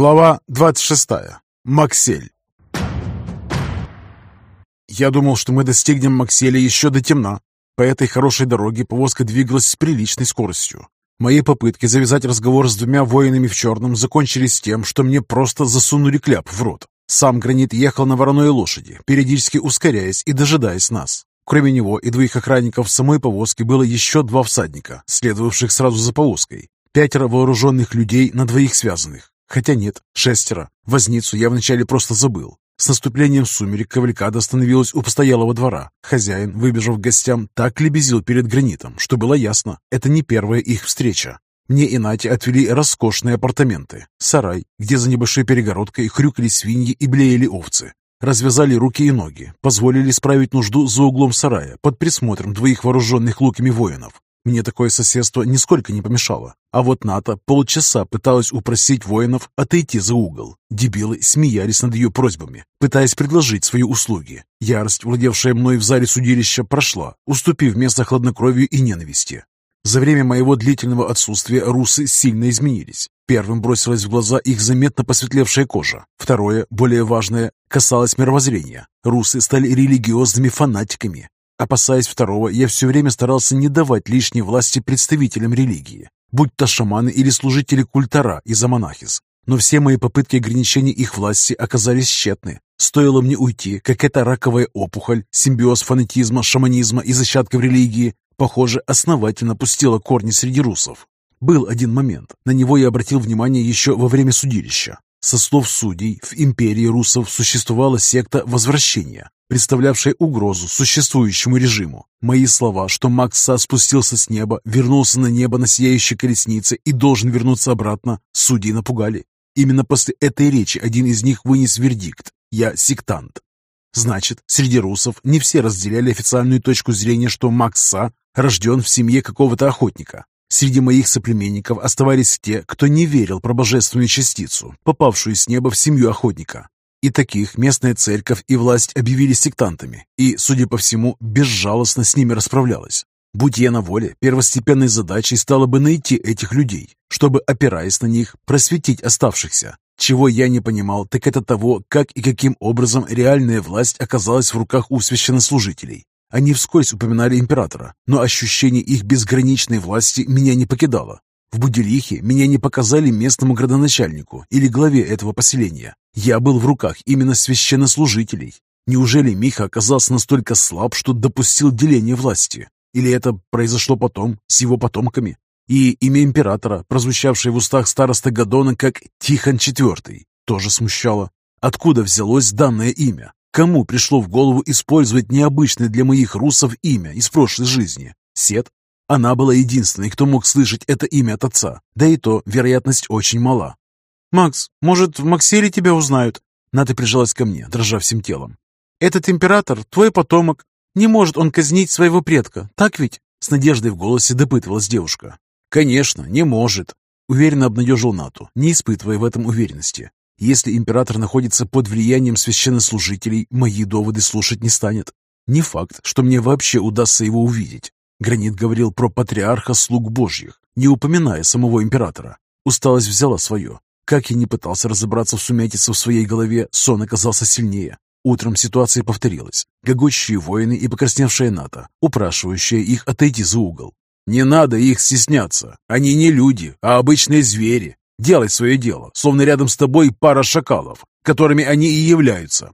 Глава 26. Максель. Я думал, что мы достигнем Макселя еще до темна. По этой хорошей дороге повозка двигалась с приличной скоростью. Мои попытки завязать разговор с двумя воинами в черном закончились тем, что мне просто засунули кляп в рот. Сам Гранит ехал на вороной лошади, периодически ускоряясь и дожидаясь нас. Кроме него и двоих охранников самой повозке было еще два всадника, следовавших сразу за повозкой. Пятеро вооруженных людей на двоих связанных. Хотя нет, шестеро. Возницу я вначале просто забыл. С наступлением сумерек кавалькада остановилась у постоялого двора. Хозяин, выбежав к гостям, так лебезил перед гранитом, что было ясно, это не первая их встреча. Мне и Нате отвели роскошные апартаменты. Сарай, где за небольшой перегородкой хрюкали свиньи и блеяли овцы. Развязали руки и ноги, позволили справить нужду за углом сарая под присмотром двоих вооруженных луками воинов. Мне такое соседство нисколько не помешало. А вот НАТО полчаса пыталась упросить воинов отойти за угол. Дебилы смеялись над ее просьбами, пытаясь предложить свои услуги. Ярость, владевшая мной в зале судилища, прошла, уступив место хладнокровию и ненависти. За время моего длительного отсутствия русы сильно изменились. Первым бросилась в глаза их заметно посветлевшая кожа. Второе, более важное, касалось мировоззрения. Русы стали религиозными фанатиками, Опасаясь второго, я все время старался не давать лишней власти представителям религии, будь то шаманы или служители культора из Амонахис. Но все мои попытки ограничения их власти оказались тщетны. Стоило мне уйти, как эта раковая опухоль, симбиоз фанатизма, шаманизма и зачатков религии, похоже, основательно пустила корни среди русов. Был один момент, на него я обратил внимание еще во время судилища. Со слов судей, в империи русов существовала секта Возвращения, представлявшая угрозу существующему режиму. Мои слова, что Макса спустился с неба, вернулся на небо на сияющей колеснице и должен вернуться обратно, судьи напугали. Именно после этой речи один из них вынес вердикт «Я сектант». Значит, среди русов не все разделяли официальную точку зрения, что Макса рожден в семье какого-то охотника. Среди моих соплеменников оставались те, кто не верил про божественную частицу, попавшую с неба в семью охотника. И таких местная церковь и власть объявили сектантами, и, судя по всему, безжалостно с ними расправлялась. Будь я на воле, первостепенной задачей стало бы найти этих людей, чтобы, опираясь на них, просветить оставшихся. Чего я не понимал, так это того, как и каким образом реальная власть оказалась в руках у священнослужителей. Они вскользь упоминали императора, но ощущение их безграничной власти меня не покидало. В Будилихе меня не показали местному градоначальнику или главе этого поселения. Я был в руках именно священнослужителей. Неужели Миха оказался настолько слаб, что допустил деление власти? Или это произошло потом, с его потомками? И имя императора, прозвучавшее в устах староста Гадона как Тихон IV, тоже смущало. Откуда взялось данное имя? Кому пришло в голову использовать необычное для моих русов имя из прошлой жизни? Сет? Она была единственной, кто мог слышать это имя от отца, да и то вероятность очень мала. «Макс, может, в Макселе тебя узнают?» Ната прижалась ко мне, дрожа всем телом. «Этот император — твой потомок. Не может он казнить своего предка, так ведь?» С надеждой в голосе допытывалась девушка. «Конечно, не может», — уверенно обнадежил Нату, не испытывая в этом уверенности. «Если император находится под влиянием священнослужителей, мои доводы слушать не станет. Не факт, что мне вообще удастся его увидеть. Гранит говорил про патриарха слуг божьих, не упоминая самого императора. Усталость взяла свое. Как я не пытался разобраться в сумятице в своей голове, сон оказался сильнее. Утром ситуация повторилась. Гогочущие воины и покрасневшая НАТО, упрашивающая их отойти за угол. «Не надо их стесняться. Они не люди, а обычные звери. Делай свое дело, словно рядом с тобой пара шакалов, которыми они и являются».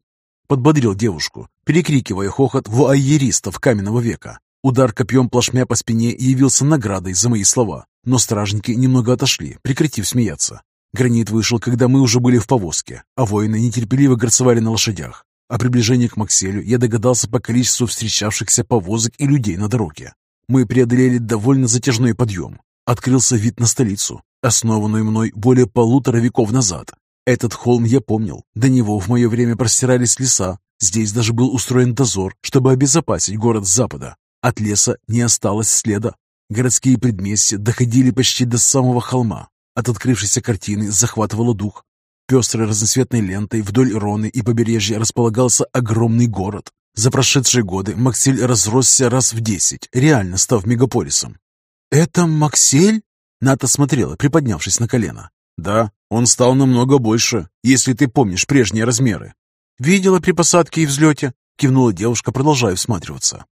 Подбодрил девушку, перекрикивая хохот вуайеристов каменного века. Удар копьем плашмя по спине явился наградой за мои слова, но стражники немного отошли, прекратив смеяться. Гранит вышел, когда мы уже были в повозке, а воины нетерпеливо горцевали на лошадях. О приближении к Макселю я догадался по количеству встречавшихся повозок и людей на дороге. Мы преодолели довольно затяжной подъем. Открылся вид на столицу, основанную мной более полутора веков назад. Этот холм я помнил. До него в мое время простирались леса. Здесь даже был устроен дозор, чтобы обезопасить город с запада. От леса не осталось следа. Городские предместья доходили почти до самого холма. От открывшейся картины захватывало дух. Пестрой разноцветной лентой вдоль Роны и побережья располагался огромный город. За прошедшие годы Максель разросся раз в десять, реально став мегаполисом. «Это Максель?» Ната смотрела, приподнявшись на колено. «Да, Он стал намного больше, если ты помнишь прежние размеры. «Видела при посадке и взлете», — кивнула девушка, продолжая всматриваться.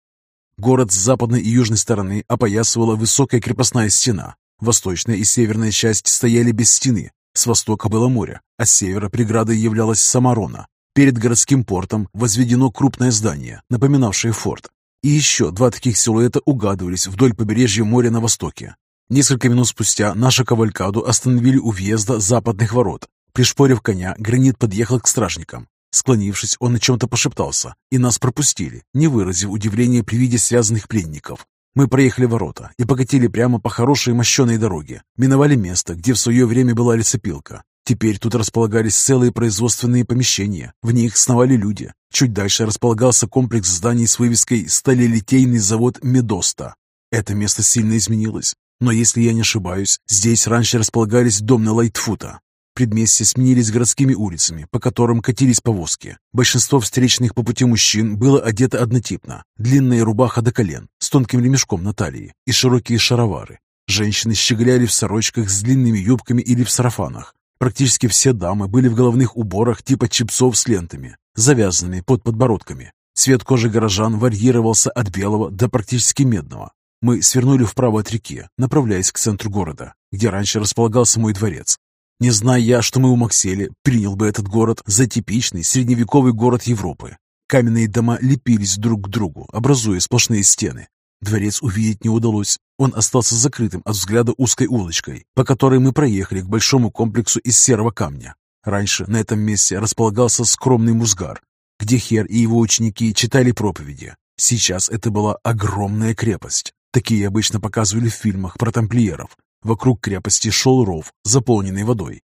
Город с западной и южной стороны опоясывала высокая крепостная стена. Восточная и северная часть стояли без стены. С востока было море, а с севера преградой являлась Самарона. Перед городским портом возведено крупное здание, напоминавшее форт. И еще два таких силуэта угадывались вдоль побережья моря на востоке. Несколько минут спустя нашу кавалькаду остановили у въезда западных ворот. Пришпорив коня, гранит подъехал к стражникам. Склонившись, он о чем-то пошептался, и нас пропустили, не выразив удивления при виде связанных пленников. Мы проехали ворота и покатили прямо по хорошей мощеной дороге. Миновали место, где в свое время была лесопилка. Теперь тут располагались целые производственные помещения. В них сновали люди. Чуть дальше располагался комплекс зданий с вывеской «Сталелитейный завод Медоста». Это место сильно изменилось. Но если я не ошибаюсь, здесь раньше располагались домны Лайтфута, Предместья сменились городскими улицами, по которым катились повозки. Большинство встречных по пути мужчин было одето однотипно. Длинная рубаха до колен, с тонким ремешком на талии и широкие шаровары. Женщины щеголяли в сорочках с длинными юбками или в сарафанах. Практически все дамы были в головных уборах типа чипсов с лентами, завязанными под подбородками. Цвет кожи горожан варьировался от белого до практически медного. Мы свернули вправо от реки, направляясь к центру города, где раньше располагался мой дворец. Не зная я, что мы у Макселе, принял бы этот город за типичный средневековый город Европы. Каменные дома лепились друг к другу, образуя сплошные стены. Дворец увидеть не удалось. Он остался закрытым от взгляда узкой улочкой, по которой мы проехали к большому комплексу из серого камня. Раньше на этом месте располагался скромный музгар, где Хер и его ученики читали проповеди. Сейчас это была огромная крепость. Такие обычно показывали в фильмах про тамплиеров, Вокруг крепости шел ров, заполненный водой.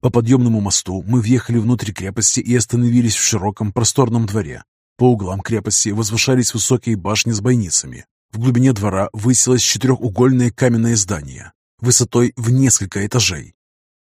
По подъемному мосту мы въехали внутрь крепости и остановились в широком просторном дворе. По углам крепости возвышались высокие башни с бойницами. В глубине двора высилось четырехугольное каменное здание, высотой в несколько этажей.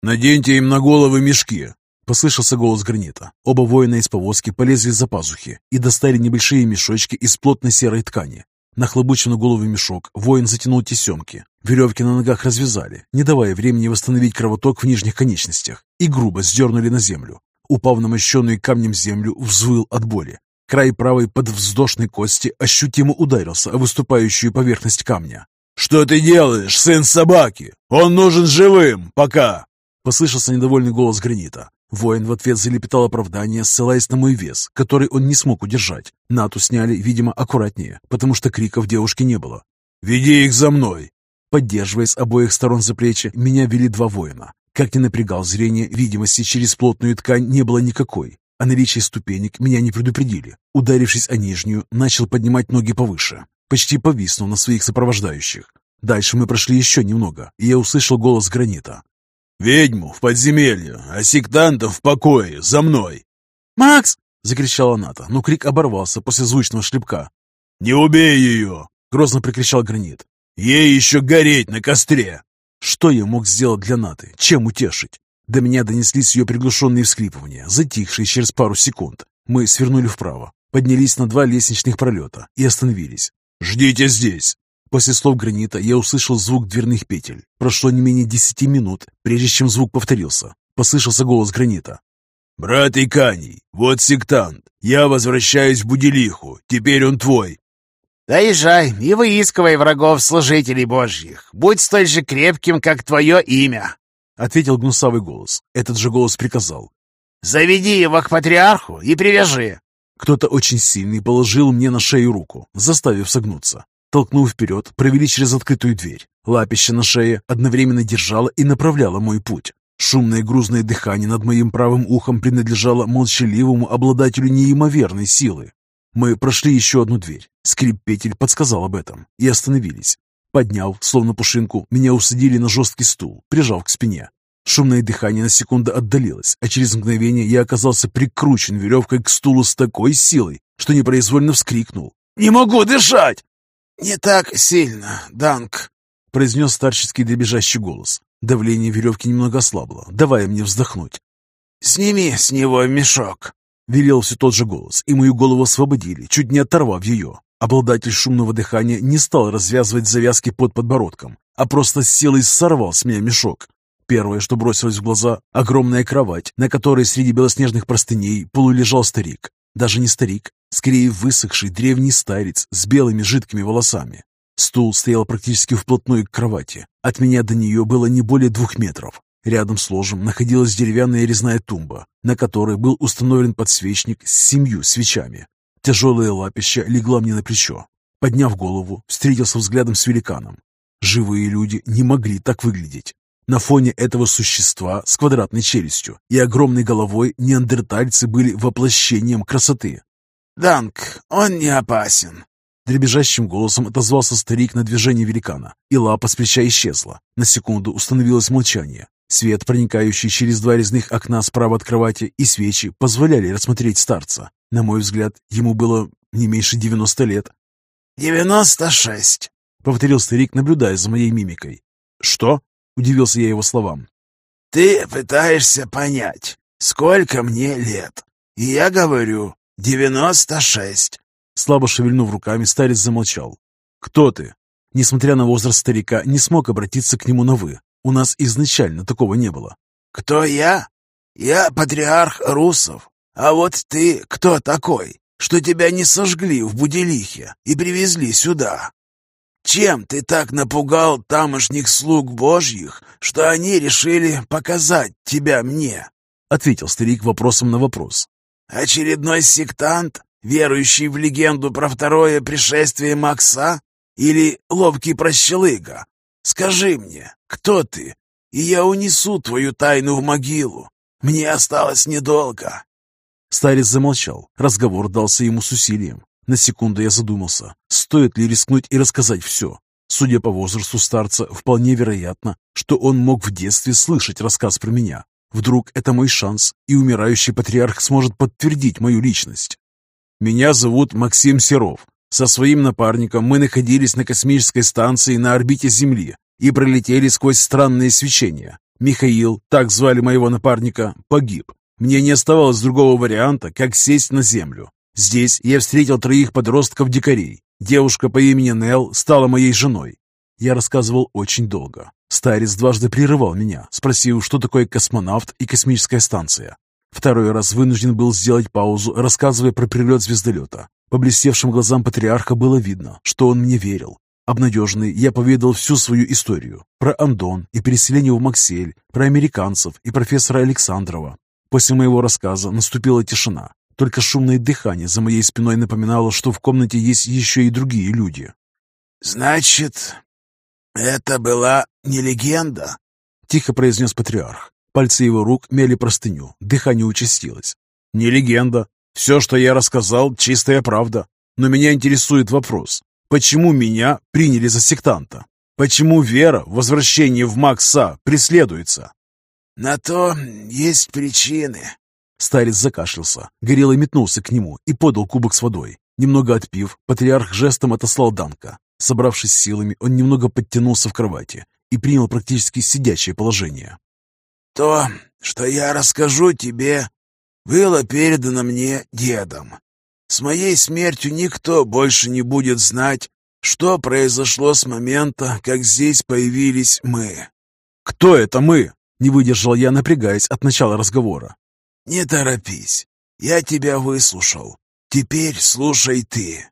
«Наденьте им на головы мешки!» Послышался голос гранита. Оба воина из повозки полезли за пазухи и достали небольшие мешочки из плотной серой ткани. Нахлобучив на голову мешок, воин затянул тесемки. Веревки на ногах развязали, не давая времени восстановить кровоток в нижних конечностях, и грубо сдернули на землю. Упав на мощенную камнем землю, взвыл от боли. Край правой подвздошной кости ощутимо ударился о выступающую поверхность камня. «Что ты делаешь, сын собаки? Он нужен живым, пока!» Послышался недовольный голос гранита. Воин в ответ залепетал оправдание, ссылаясь на мой вес, который он не смог удержать. Нату сняли, видимо, аккуратнее, потому что криков девушки не было. «Веди их за мной!» Поддерживая с обоих сторон за плечи, меня вели два воина. Как ни напрягал зрение, видимости через плотную ткань не было никакой. О наличии ступенек меня не предупредили. Ударившись о нижнюю, начал поднимать ноги повыше. Почти повиснул на своих сопровождающих. Дальше мы прошли еще немного, и я услышал голос гранита. «Ведьму в подземелье, а сектантов в покое, за мной!» «Макс!» — закричала Ната, но крик оборвался после звучного шлепка. «Не убей ее!» — грозно прикричал Гранит. «Ей еще гореть на костре!» Что я мог сделать для Наты? Чем утешить? До меня донеслись ее приглушенные всхлипывания, затихшие через пару секунд. Мы свернули вправо, поднялись на два лестничных пролета и остановились. «Ждите здесь!» После слов гранита я услышал звук дверных петель. Прошло не менее десяти минут, прежде чем звук повторился. Послышался голос гранита. «Брат Иканий, вот сектант. Я возвращаюсь в Будилиху. Теперь он твой». «Доезжай и выискивай врагов служителей божьих. Будь столь же крепким, как твое имя», — ответил гнусавый голос. Этот же голос приказал. «Заведи его к патриарху и привяжи». Кто-то очень сильный положил мне на шею руку, заставив согнуться. Толкнув вперед, провели через открытую дверь. Лапище на шее одновременно держало и направляло мой путь. Шумное грузное дыхание над моим правым ухом принадлежало молчаливому обладателю неимоверной силы. Мы прошли еще одну дверь. Скрип петель подсказал об этом и остановились. Подняв, словно пушинку, меня усадили на жесткий стул, прижав к спине. Шумное дыхание на секунду отдалилось, а через мгновение я оказался прикручен веревкой к стулу с такой силой, что непроизвольно вскрикнул. «Не могу дышать!» «Не так сильно, Данк», — произнес старческий дребезжащий голос. Давление веревки немного ослабло, давая мне вздохнуть. «Сними с него мешок», — велел все тот же голос, и мою голову освободили, чуть не оторвав ее. Обладатель шумного дыхания не стал развязывать завязки под подбородком, а просто с силой сорвал с меня мешок. Первое, что бросилось в глаза – огромная кровать, на которой среди белоснежных простыней полулежал старик. Даже не старик, скорее высохший древний старец с белыми жидкими волосами. Стул стоял практически вплотную к кровати. От меня до нее было не более двух метров. Рядом с ложем находилась деревянная резная тумба, на которой был установлен подсвечник с семью свечами. Тяжелое лапище легла мне на плечо. Подняв голову, встретился взглядом с великаном. Живые люди не могли так выглядеть. На фоне этого существа с квадратной челюстью и огромной головой неандертальцы были воплощением красоты. «Данк, он не опасен», Дребезжащим голосом отозвался старик на движение великана, и лапа с плеча исчезла. На секунду установилось молчание. Свет, проникающий через два резных окна справа от кровати, и свечи позволяли рассмотреть старца. На мой взгляд, ему было не меньше девяносто лет. «Девяносто шесть», — повторил старик, наблюдая за моей мимикой. «Что?» — удивился я его словам. «Ты пытаешься понять, сколько мне лет. И я говорю, девяносто шесть». Слабо шевельнув руками, старец замолчал. «Кто ты?» Несмотря на возраст старика, не смог обратиться к нему на «вы». У нас изначально такого не было. «Кто я? Я патриарх русов. А вот ты кто такой, что тебя не сожгли в Буделихе и привезли сюда?» Чем ты так напугал тамошних слуг божьих, что они решили показать тебя мне?» — ответил старик вопросом на вопрос. «Очередной сектант, верующий в легенду про второе пришествие Макса? Или ловкий прощелыга? Скажи мне, кто ты, и я унесу твою тайну в могилу. Мне осталось недолго». Старец замолчал. Разговор дался ему с усилием. На секунду я задумался, стоит ли рискнуть и рассказать все. Судя по возрасту старца, вполне вероятно, что он мог в детстве слышать рассказ про меня. Вдруг это мой шанс, и умирающий патриарх сможет подтвердить мою личность. Меня зовут Максим Серов. Со своим напарником мы находились на космической станции на орбите Земли и пролетели сквозь странные свечения. Михаил, так звали моего напарника, погиб. Мне не оставалось другого варианта, как сесть на Землю. Здесь я встретил троих подростков-дикарей. Девушка по имени Нел стала моей женой. Я рассказывал очень долго. Старец дважды прерывал меня, спросив, что такое космонавт и космическая станция. Второй раз вынужден был сделать паузу, рассказывая про прилет звездолета. По блестевшим глазам патриарха было видно, что он мне верил. Обнадеженный, я поведал всю свою историю. Про Андон и переселение в Максель, про американцев и профессора Александрова. После моего рассказа наступила тишина. Только шумное дыхание за моей спиной напоминало, что в комнате есть еще и другие люди. «Значит, это была не легенда?» — тихо произнес патриарх. Пальцы его рук мели простыню, дыхание участилось. «Не легенда. Все, что я рассказал, чистая правда. Но меня интересует вопрос. Почему меня приняли за сектанта? Почему вера в возвращение в Макса преследуется?» «На то есть причины», Старец закашлялся. Горелый метнулся к нему и подал кубок с водой. Немного отпив, патриарх жестом отослал Данка. Собравшись силами, он немного подтянулся в кровати и принял практически сидячее положение. «То, что я расскажу тебе, было передано мне дедом. С моей смертью никто больше не будет знать, что произошло с момента, как здесь появились мы». «Кто это мы?» — не выдержал я, напрягаясь от начала разговора. «Не торопись. Я тебя выслушал. Теперь слушай ты.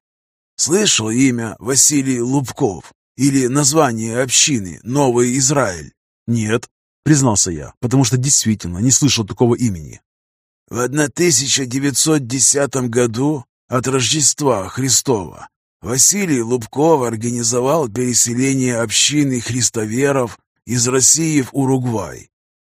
Слышал имя Василий Лубков или название общины Новый Израиль?» «Нет», — признался я, потому что действительно не слышал такого имени. В 1910 году от Рождества Христова Василий Лубков организовал переселение общины христоверов из России в Уругвай.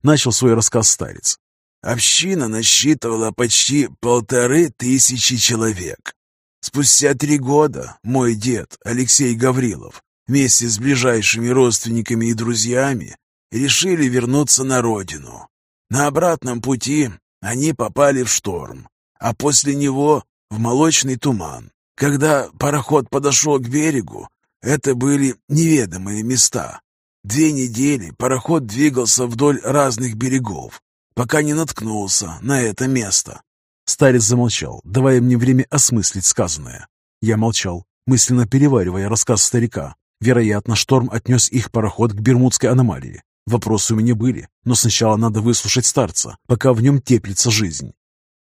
Начал свой рассказ старец. Община насчитывала почти полторы тысячи человек. Спустя три года мой дед Алексей Гаврилов вместе с ближайшими родственниками и друзьями решили вернуться на родину. На обратном пути они попали в шторм, а после него в молочный туман. Когда пароход подошел к берегу, это были неведомые места. Две недели пароход двигался вдоль разных берегов, пока не наткнулся на это место. Старец замолчал, давая мне время осмыслить сказанное. Я молчал, мысленно переваривая рассказ старика. Вероятно, шторм отнес их пароход к Бермудской аномалии. Вопросы у меня были, но сначала надо выслушать старца, пока в нем теплится жизнь.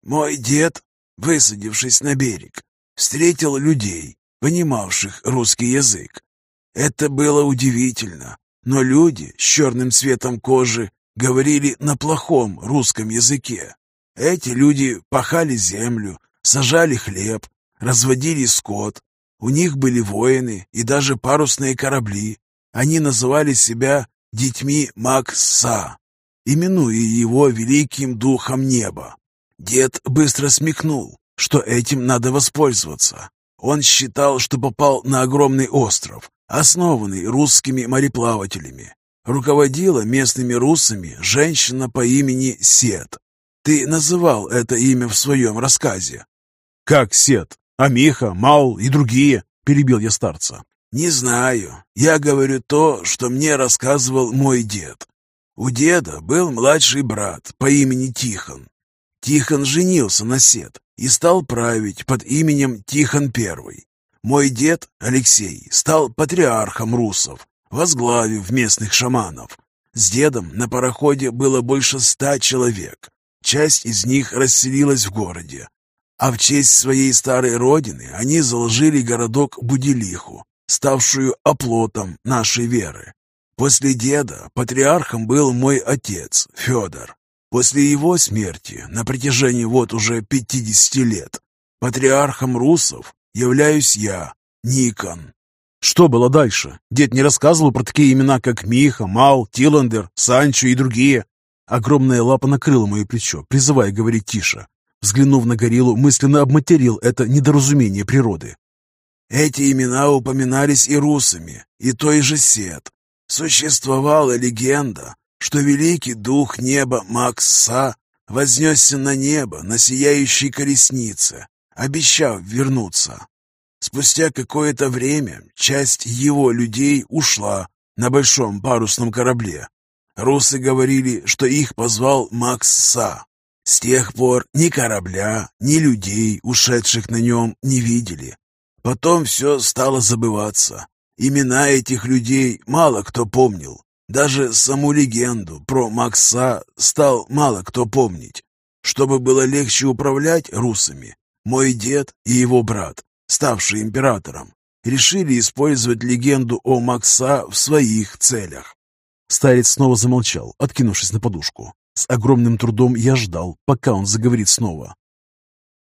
«Мой дед, высадившись на берег, встретил людей, понимавших русский язык. Это было удивительно, но люди с черным цветом кожи говорили на плохом русском языке. Эти люди пахали землю, сажали хлеб, разводили скот. У них были воины и даже парусные корабли. Они называли себя детьми Макса, именуя его великим духом неба. Дед быстро смекнул, что этим надо воспользоваться. Он считал, что попал на огромный остров, основанный русскими мореплавателями. Руководила местными русами женщина по имени Сет. Ты называл это имя в своем рассказе. «Как Сет? Амиха, Маул и другие?» – перебил я старца. «Не знаю. Я говорю то, что мне рассказывал мой дед. У деда был младший брат по имени Тихон. Тихон женился на Сет и стал править под именем Тихон I. Мой дед, Алексей, стал патриархом русов, возглавив местных шаманов. С дедом на пароходе было больше ста человек. Часть из них расселилась в городе. А в честь своей старой родины они заложили городок Будилиху, ставшую оплотом нашей веры. После деда патриархом был мой отец, Федор. После его смерти, на протяжении вот уже 50 лет, патриархом русов являюсь я, Никон. Что было дальше? Дед не рассказывал про такие имена, как Миха, Мал, Тиландер, Санчо и другие. Огромная лапа накрыла мое плечо, призывая говорить тише. Взглянув на гориллу, мысленно обматерил это недоразумение природы. Эти имена упоминались и русами, и той же Сет. Существовала легенда, что великий дух неба Макса вознесся на небо на сияющей колеснице, обещав вернуться. Спустя какое-то время часть его людей ушла на большом парусном корабле. Русы говорили, что их позвал Макса. С тех пор ни корабля, ни людей, ушедших на нем, не видели. Потом все стало забываться. Имена этих людей мало кто помнил. Даже саму легенду про Макса стал мало кто помнить. Чтобы было легче управлять русами, мой дед и его брат, ставший императором, решили использовать легенду о Макса в своих целях. Старец снова замолчал, откинувшись на подушку. С огромным трудом я ждал, пока он заговорит снова.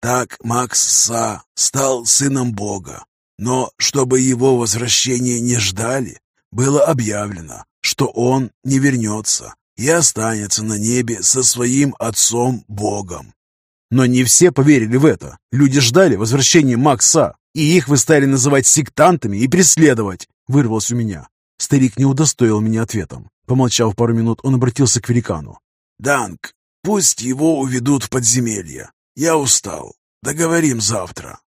Так Макс Са стал сыном Бога, но чтобы его возвращения не ждали, было объявлено, что он не вернется и останется на небе со своим отцом Богом. Но не все поверили в это. Люди ждали возвращения Макса, и их вы стали называть сектантами и преследовать, вырвалось у меня. Старик не удостоил меня ответом. Помолчав пару минут, он обратился к великану. «Данк, пусть его уведут в подземелье. Я устал. Договорим завтра».